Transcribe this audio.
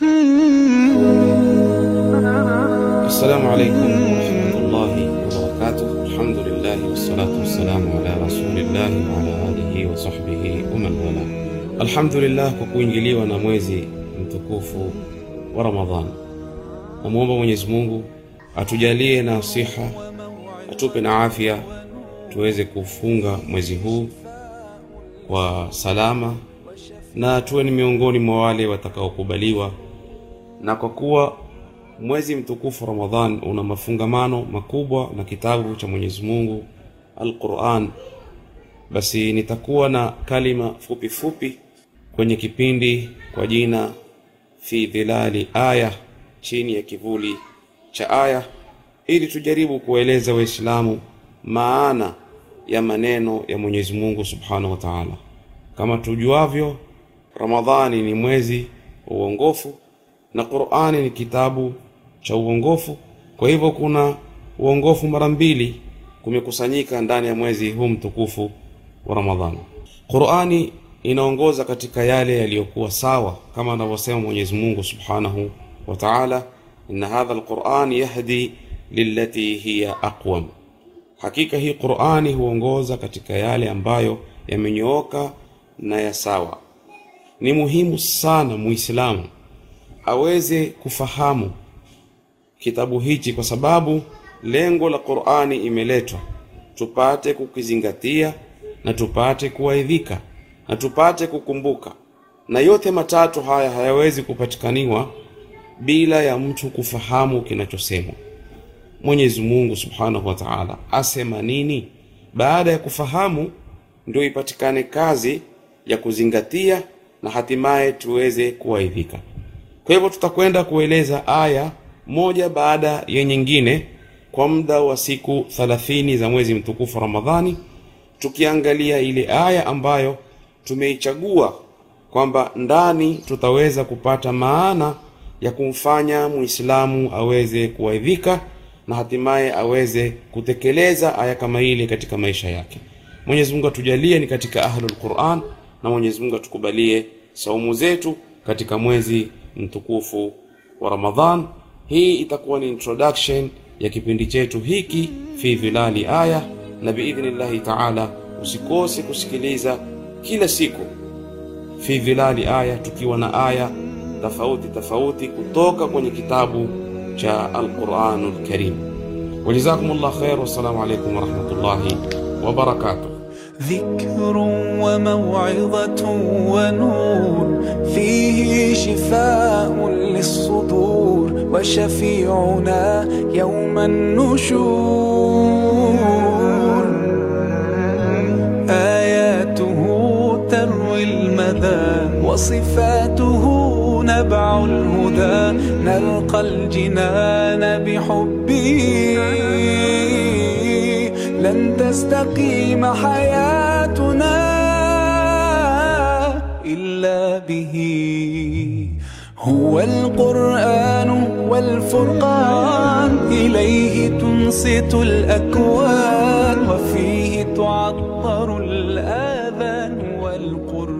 Hmm. Assalamu alaikum warahmatullahi wabarakatuh. Alhamdulillahi wassalatu wassalamu ala rasulillahi wa ala alihi wa sahbihi wa man wala. Alhamdulillah kwa kuingiliwa na mwezi mtukufu wa Ramadhani. Namwomba Mwenyezi Mungu atujalie na siha, atupe na afya tuweze kufunga mwezi huu kwa salama na tuwe ni miongoni mwa wale watakaokubaliwa na kwa kuwa mwezi mtukufu Ramadhan una mafungamano makubwa na kitabu cha Mwenyezi Mungu Al-Qur'an, basi nitakuwa na kalima fupi fupi kwenye kipindi kwa jina fi dhilali aya, chini ya kivuli cha aya, ili tujaribu kueleza Waislamu maana ya maneno ya Mwenyezi Mungu Subhanahu wa Ta'ala. Kama tujuavyo, Ramadhani ni mwezi wa uongofu na Qur'ani ni kitabu cha uongofu. Kwa hivyo kuna uongofu mara mbili kumekusanyika ndani ya mwezi huu mtukufu wa Ramadhani. Qur'ani inaongoza katika yale yaliyokuwa sawa kama anavyosema Mwenyezi Mungu Subhanahu wa Ta'ala, inna hadha alquran yahdi lillati hiya aqwam, hakika hii Qur'ani huongoza katika yale ambayo yamenyooka na ya sawa. Ni muhimu sana Muislamu aweze kufahamu kitabu hichi kwa sababu lengo la Qur'ani imeletwa tupate kukizingatia na tupate kuwaidhika na tupate kukumbuka, na yote matatu haya hayawezi kupatikaniwa bila ya mtu kufahamu kinachosemwa. Mwenyezi Mungu Subhanahu wa Ta'ala asema nini? Baada ya kufahamu ndio ipatikane kazi ya kuzingatia na hatimaye tuweze kuwaidhika. Kwa hivyo tutakwenda kueleza aya moja baada ya nyingine kwa muda wa siku 30 za mwezi mtukufu Ramadhani, tukiangalia ile aya ambayo tumeichagua kwamba ndani tutaweza kupata maana ya kumfanya Muislamu aweze kuwaidhika na hatimaye aweze kutekeleza aya kama ile katika maisha yake. Mwenyezi Mungu atujalie ni katika ahlul Qur'an na Mwenyezi Mungu atukubalie saumu zetu katika mwezi mtukufu wa Ramadhan. Hii itakuwa ni introduction ya kipindi chetu hiki fi dhilali aya, na biidhnillahi taala usikose kusikiliza kila siku fi dhilali aya, tukiwa na aya tofauti tofauti kutoka kwenye kitabu cha Alquranul Karim. Wajazakumullah khair, wassalamu alaykum warahmatullahi wabarakatuh. ذكر وموعظة ونور فيه شفاء للصدور وشفيعنا يوم النشور. آياته تروي المدى وصفاته نبع الهدى. نلقى الجنان بحبه. لن تستقيم حياتنا إلا به. هو القرآن والفرقان إليه تنصت الأكوان وفيه تعطر الآذان والقرآن.